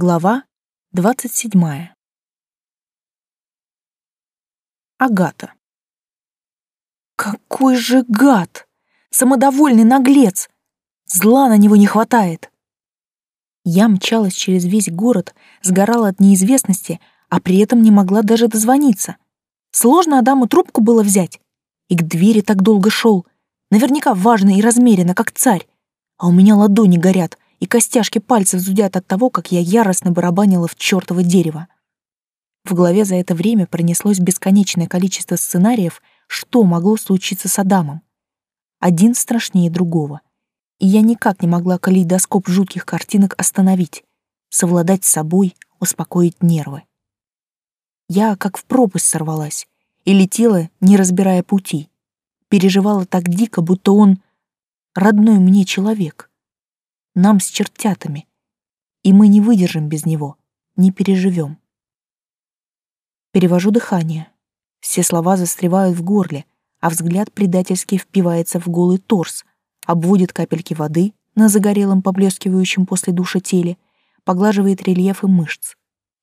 Глава двадцать седьмая. Агата. Какой же гад! Самодовольный наглец! Зла на него не хватает. Я мчалась через весь город, сгорала от неизвестности, а при этом не могла даже дозвониться. Сложно Адаму трубку было взять. И к двери так долго шел. Наверняка важно и размеренно, как царь. А у меня ладони горят — и костяшки пальцев зудят от того, как я яростно барабанила в чёртово дерево. В голове за это время пронеслось бесконечное количество сценариев, что могло случиться с Адамом. Один страшнее другого. И я никак не могла калейдоскоп жутких картинок остановить, совладать с собой, успокоить нервы. Я как в пропасть сорвалась и летела, не разбирая пути. Переживала так дико, будто он родной мне человек нам с чертятами, и мы не выдержим без него, не переживем. Перевожу дыхание. Все слова застревают в горле, а взгляд предательски впивается в голый торс, обводит капельки воды на загорелом поблескивающем после душа теле, поглаживает рельефы мышц,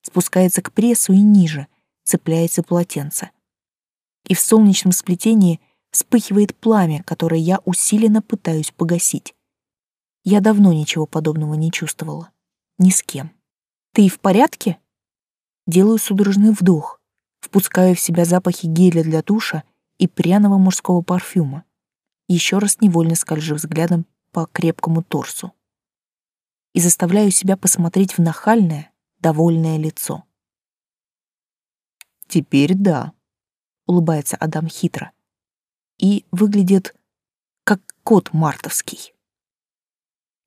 спускается к прессу и ниже, цепляется полотенце. И в солнечном сплетении вспыхивает пламя, которое я усиленно пытаюсь погасить. Я давно ничего подобного не чувствовала. Ни с кем. «Ты в порядке?» Делаю судорожный вдох, впускаю в себя запахи геля для душа и пряного мужского парфюма. Еще раз невольно скольжу взглядом по крепкому торсу. И заставляю себя посмотреть в нахальное, довольное лицо. «Теперь да», — улыбается Адам хитро. И выглядит как кот мартовский.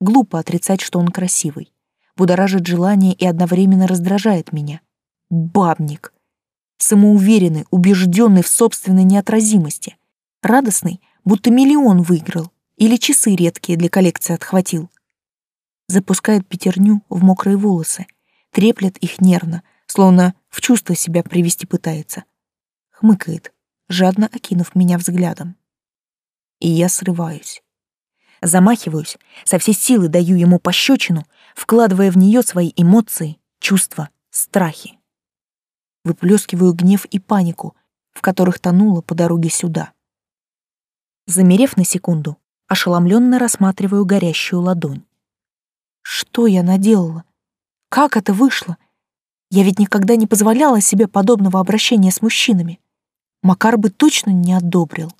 Глупо отрицать, что он красивый. Будоражит желание и одновременно раздражает меня. Бабник. Самоуверенный, убежденный в собственной неотразимости. Радостный, будто миллион выиграл. Или часы редкие для коллекции отхватил. Запускает пятерню в мокрые волосы. Треплет их нервно, словно в чувство себя привести пытается. Хмыкает, жадно окинув меня взглядом. И я срываюсь. Замахиваюсь, со всей силы даю ему пощечину, вкладывая в нее свои эмоции, чувства, страхи. Выплескиваю гнев и панику, в которых тонула по дороге сюда. Замерев на секунду, ошеломленно рассматриваю горящую ладонь. Что я наделала? Как это вышло? Я ведь никогда не позволяла себе подобного обращения с мужчинами. Макар бы точно не одобрил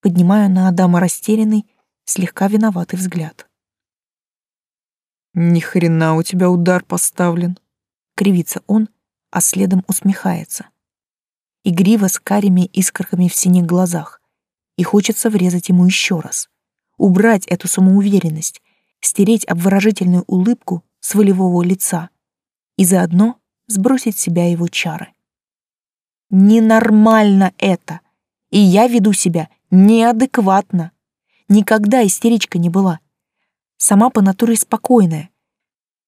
поднимаю на Адама растерянный, слегка виноватый взгляд. «Ни хрена у тебя удар поставлен», — кривится он, а следом усмехается. Игриво с карими искорками в синих глазах, и хочется врезать ему еще раз, убрать эту самоуверенность, стереть обворожительную улыбку с волевого лица и заодно сбросить с себя его чары. Ненормально это, и я веду себя неадекватно. Никогда истеричка не была. Сама по натуре спокойная.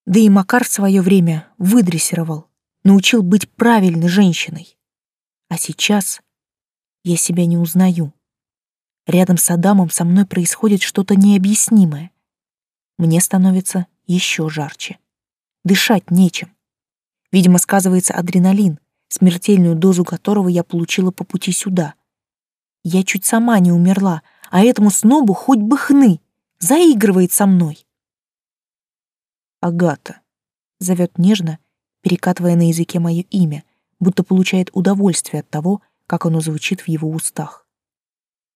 Да и Макар в свое время выдрессировал, научил быть правильной женщиной. А сейчас я себя не узнаю. Рядом с Адамом со мной происходит что-то необъяснимое. Мне становится еще жарче. Дышать нечем. Видимо, сказывается адреналин, смертельную дозу которого я получила по пути сюда — я чуть сама не умерла, а этому снобу хоть бы хны, заигрывает со мной. Агата зовет нежно, перекатывая на языке мое имя, будто получает удовольствие от того, как оно звучит в его устах.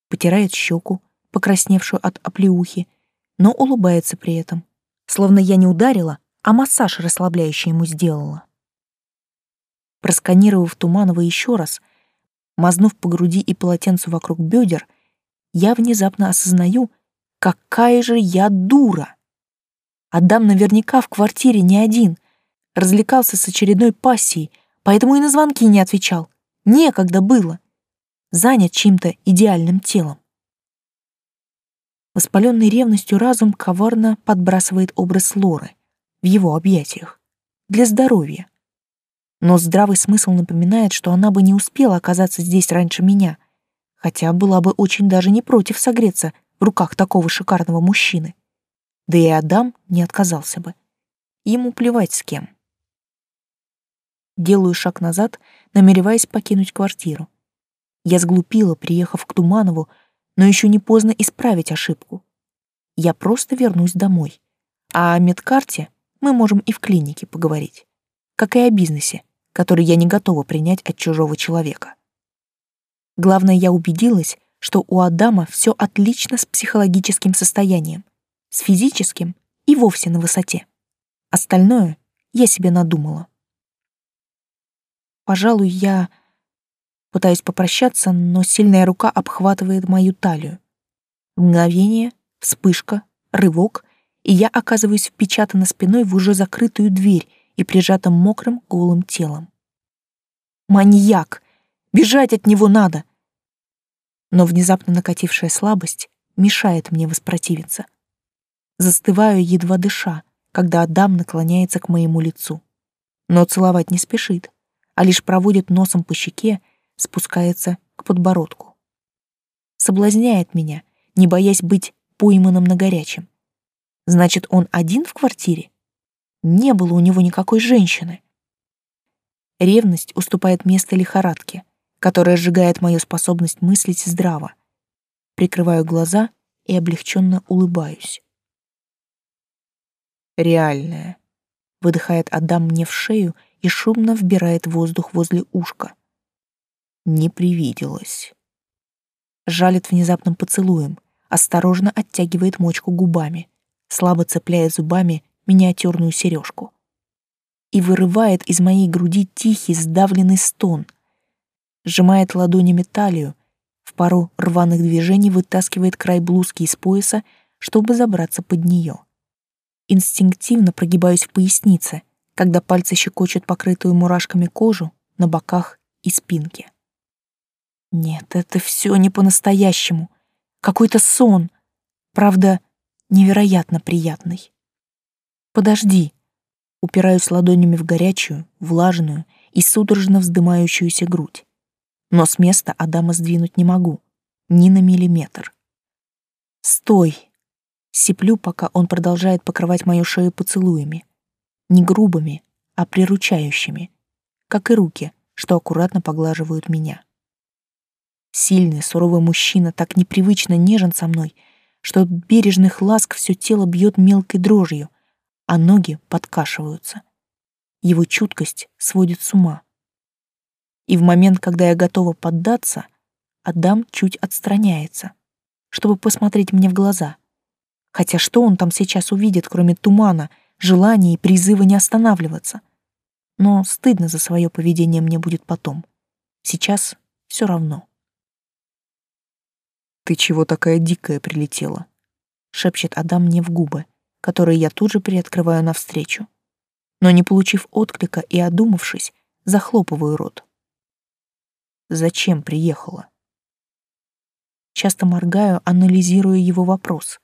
Потирает щеку, покрасневшую от оплеухи, но улыбается при этом, словно я не ударила, а массаж расслабляющий ему сделала. Просканировав Туманова еще раз — Мазнув по груди и полотенцу вокруг бедер, я внезапно осознаю, какая же я дура. Адам наверняка в квартире не один, развлекался с очередной пассией, поэтому и на звонки не отвечал. Некогда было. Занят чьим-то идеальным телом. Воспаленный ревностью разум коварно подбрасывает образ Лоры в его объятиях. Для здоровья. Но здравый смысл напоминает, что она бы не успела оказаться здесь раньше меня, хотя была бы очень даже не против согреться в руках такого шикарного мужчины. Да и Адам не отказался бы. ему плевать с кем. Делаю шаг назад, намереваясь покинуть квартиру. Я сглупила, приехав к Туманову, но еще не поздно исправить ошибку. Я просто вернусь домой. А о медкарте мы можем и в клинике поговорить. Как и о бизнесе, который я не готова принять от чужого человека. Главное, я убедилась, что у Адама все отлично с психологическим состоянием, с физическим и вовсе на высоте. Остальное я себе надумала. Пожалуй, я пытаюсь попрощаться, но сильная рука обхватывает мою талию. Мгновение, вспышка, рывок, и я оказываюсь впечатана спиной в уже закрытую дверь и прижата мокрым голым телом. Маньяк! Бежать от него надо! Но внезапно накатившая слабость мешает мне воспротивиться. Застываю, едва дыша, когда Адам наклоняется к моему лицу. Но целовать не спешит а лишь проводит носом по щеке, спускается к подбородку. Соблазняет меня, не боясь быть пойманным на горячем. Значит, он один в квартире? Не было у него никакой женщины. Ревность уступает место лихорадке, которая сжигает мою способность мыслить здраво. Прикрываю глаза и облегченно улыбаюсь. Реальная. Выдыхает Адам мне в шею и шумно вбирает воздух возле ушка. Не привиделось. Жалит внезапным поцелуем, осторожно оттягивает мочку губами, слабо цепляя зубами миниатюрную сережку. И вырывает из моей груди тихий сдавленный стон. Сжимает ладонями талию, в пару рваных движений вытаскивает край блузки из пояса, чтобы забраться под нее. Инстинктивно прогибаюсь в пояснице, когда пальцы щекочут покрытую мурашками кожу на боках и спинке. Нет, это все не по-настоящему. Какой-то сон. Правда, невероятно приятный. Подожди. Упираюсь ладонями в горячую, влажную и судорожно вздымающуюся грудь. Но с места Адама сдвинуть не могу. Ни на миллиметр. Стой. Сиплю, пока он продолжает покрывать мою шею поцелуями не грубыми, а приручающими, как и руки, что аккуратно поглаживают меня. Сильный, суровый мужчина так непривычно нежен со мной, что от бережных ласк все тело бьет мелкой дрожью, а ноги подкашиваются. Его чуткость сводит с ума. И в момент, когда я готова поддаться, Адам чуть отстраняется, чтобы посмотреть мне в глаза. Хотя что он там сейчас увидит, кроме тумана — желания и призыва не останавливаться. Но стыдно за свое поведение мне будет потом. Сейчас все равно. «Ты чего такая дикая прилетела?» — шепчет Адам мне в губы, которые я тут же приоткрываю навстречу. Но не получив отклика и одумавшись, захлопываю рот. «Зачем приехала?» Часто моргаю, анализируя его вопрос.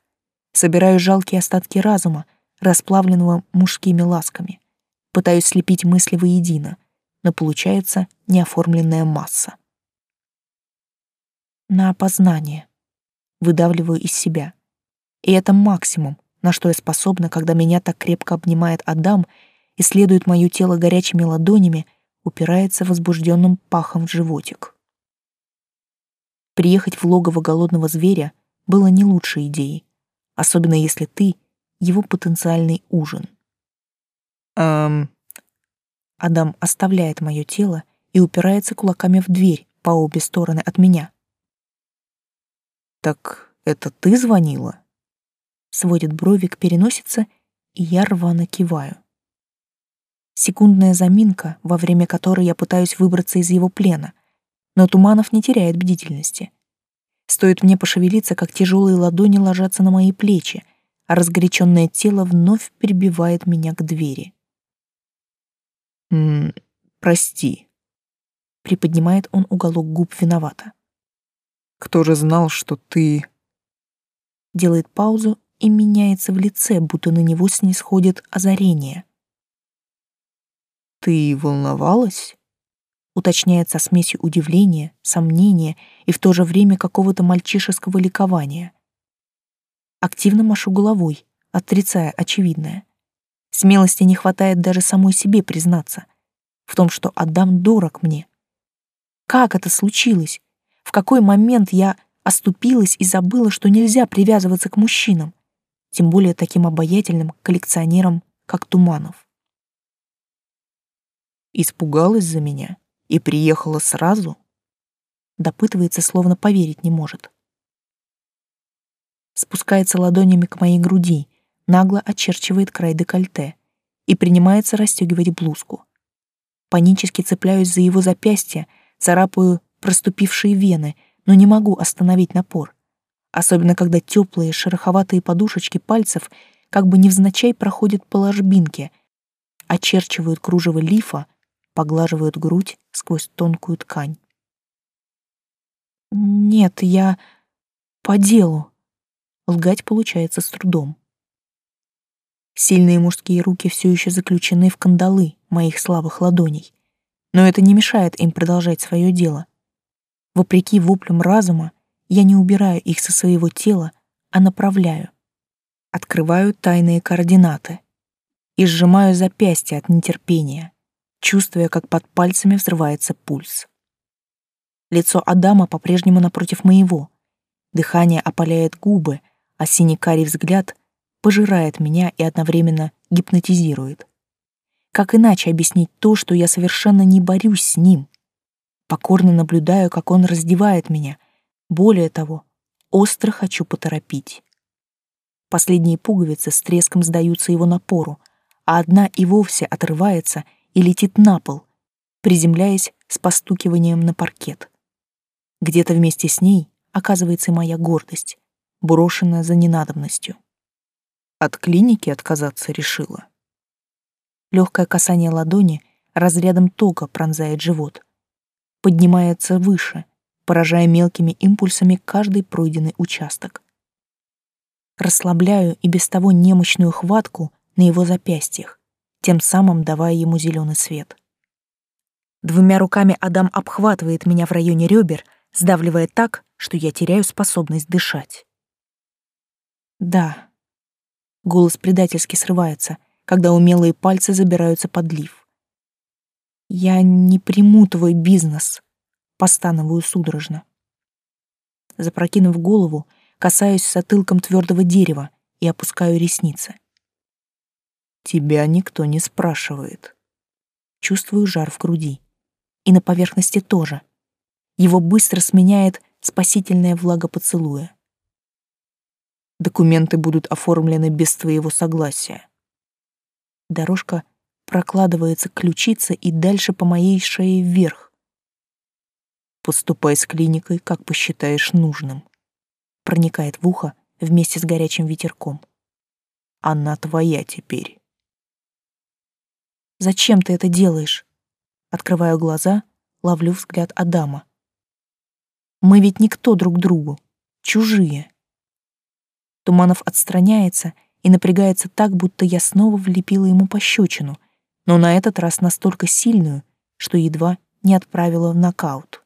Собираю жалкие остатки разума, расплавленного мужскими ласками. Пытаюсь слепить мысли воедино, но получается неоформленная масса. На опознание. Выдавливаю из себя. И это максимум, на что я способна, когда меня так крепко обнимает Адам, исследует мое тело горячими ладонями, упирается возбужденным пахом в животик. Приехать в логово голодного зверя было не лучшей идеей, особенно если ты его потенциальный ужин. Эм... Адам оставляет мое тело и упирается кулаками в дверь по обе стороны от меня. «Так это ты звонила?» Сводит бровик, переносится, и я рвано киваю. Секундная заминка, во время которой я пытаюсь выбраться из его плена, но Туманов не теряет бдительности. Стоит мне пошевелиться, как тяжелые ладони ложатся на мои плечи, а разгоряченное тело вновь прибивает меня к двери. «М -м, прости», — приподнимает он уголок губ виновато. «Кто же знал, что ты...» Делает паузу и меняется в лице, будто на него снисходит озарение. «Ты волновалась?» уточняет со смесью удивления, сомнения и в то же время какого-то мальчишеского ликования. Активно машу головой, отрицая очевидное. Смелости не хватает даже самой себе признаться в том, что Адам дорог мне. Как это случилось? В какой момент я оступилась и забыла, что нельзя привязываться к мужчинам, тем более таким обаятельным коллекционерам, как Туманов? Испугалась за меня и приехала сразу? Допытывается, словно поверить не может. Спускается ладонями к моей груди, нагло очерчивает край декольте и принимается расстегивать блузку. Панически цепляюсь за его запястье, царапаю проступившие вены, но не могу остановить напор. Особенно когда теплые шероховатые подушечки пальцев как бы невзначай проходят по ложбинке, очерчивают кружево лифа, поглаживают грудь сквозь тонкую ткань. «Нет, я по делу». Лгать получается с трудом. Сильные мужские руки все еще заключены в кандалы моих слабых ладоней, но это не мешает им продолжать свое дело. Вопреки воплям разума, я не убираю их со своего тела, а направляю. Открываю тайные координаты и сжимаю запястье от нетерпения, чувствуя, как под пальцами взрывается пульс. Лицо Адама по-прежнему напротив моего. Дыхание опаляет губы, а синий-карий взгляд пожирает меня и одновременно гипнотизирует. Как иначе объяснить то, что я совершенно не борюсь с ним? Покорно наблюдаю, как он раздевает меня. Более того, остро хочу поторопить. Последние пуговицы с треском сдаются его напору, а одна и вовсе отрывается и летит на пол, приземляясь с постукиванием на паркет. Где-то вместе с ней оказывается моя гордость, брошенная за ненадобностью. От клиники отказаться решила. Легкое касание ладони разрядом тока пронзает живот. Поднимается выше, поражая мелкими импульсами каждый пройденный участок. Расслабляю и без того немощную хватку на его запястьях, тем самым давая ему зеленый свет. Двумя руками Адам обхватывает меня в районе ребер, сдавливая так, что я теряю способность дышать. Да, Голос предательски срывается, когда умелые пальцы забираются под лиф. «Я не приму твой бизнес», — постановую судорожно. Запрокинув голову, касаюсь затылком твердого дерева и опускаю ресницы. «Тебя никто не спрашивает». Чувствую жар в груди. И на поверхности тоже. Его быстро сменяет спасительная влага поцелуя. Документы будут оформлены без твоего согласия. Дорожка прокладывается к ключице и дальше по моей шее вверх. Поступай с клиникой, как посчитаешь нужным. Проникает в ухо вместе с горячим ветерком. Она твоя теперь. Зачем ты это делаешь? Открываю глаза, ловлю взгляд Адама. Мы ведь никто друг другу, чужие. Туманов отстраняется и напрягается так, будто я снова влепила ему пощечину, но на этот раз настолько сильную, что едва не отправила в нокаут.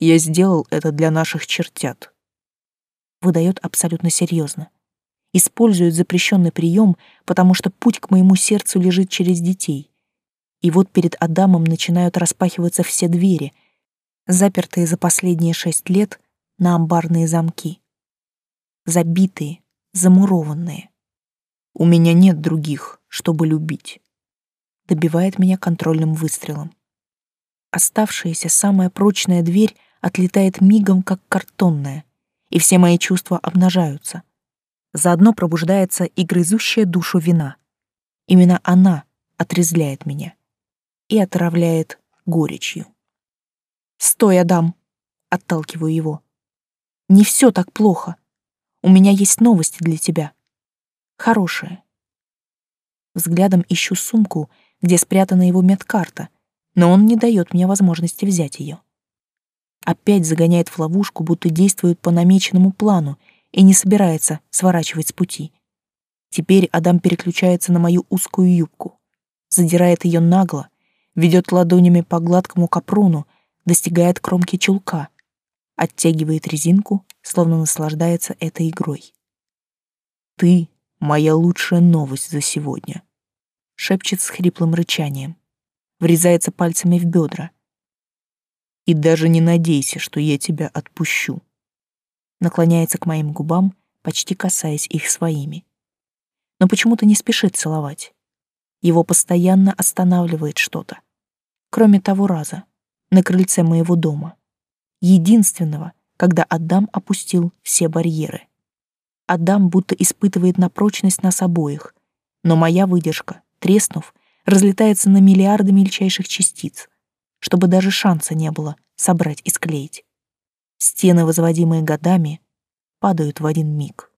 «Я сделал это для наших чертят», — выдает абсолютно серьезно. Использует запрещенный прием, потому что путь к моему сердцу лежит через детей. И вот перед Адамом начинают распахиваться все двери, запертые за последние шесть лет на амбарные замки забитые, замурованные. У меня нет других, чтобы любить. Добивает меня контрольным выстрелом. Оставшаяся самая прочная дверь отлетает мигом, как картонная, и все мои чувства обнажаются. Заодно пробуждается и грызущая душу вина. Именно она отрезляет меня и отравляет горечью. «Стой, Адам!» — отталкиваю его. «Не все так плохо. У меня есть новости для тебя. Хорошие. Взглядом ищу сумку, где спрятана его медкарта, но он не дает мне возможности взять ее. Опять загоняет в ловушку, будто действует по намеченному плану и не собирается сворачивать с пути. Теперь Адам переключается на мою узкую юбку, задирает ее нагло, ведет ладонями по гладкому капрону, достигает кромки чулка, оттягивает резинку, словно наслаждается этой игрой. Ты Моя лучшая новость за сегодня. Шепчет с хриплым рычанием. Врезается пальцами в бедра. И даже не надейся, что я тебя отпущу. Наклоняется к моим губам, почти касаясь их своими. Но почему-то не спешит целовать. Его постоянно останавливает что-то. Кроме того раза, на крыльце моего дома. Единственного, когда Адам опустил все барьеры. Адам будто испытывает на прочность нас обоих, но моя выдержка, треснув, разлетается на миллиарды мельчайших частиц, чтобы даже шанса не было собрать и склеить. Стены, возводимые годами, падают в один миг.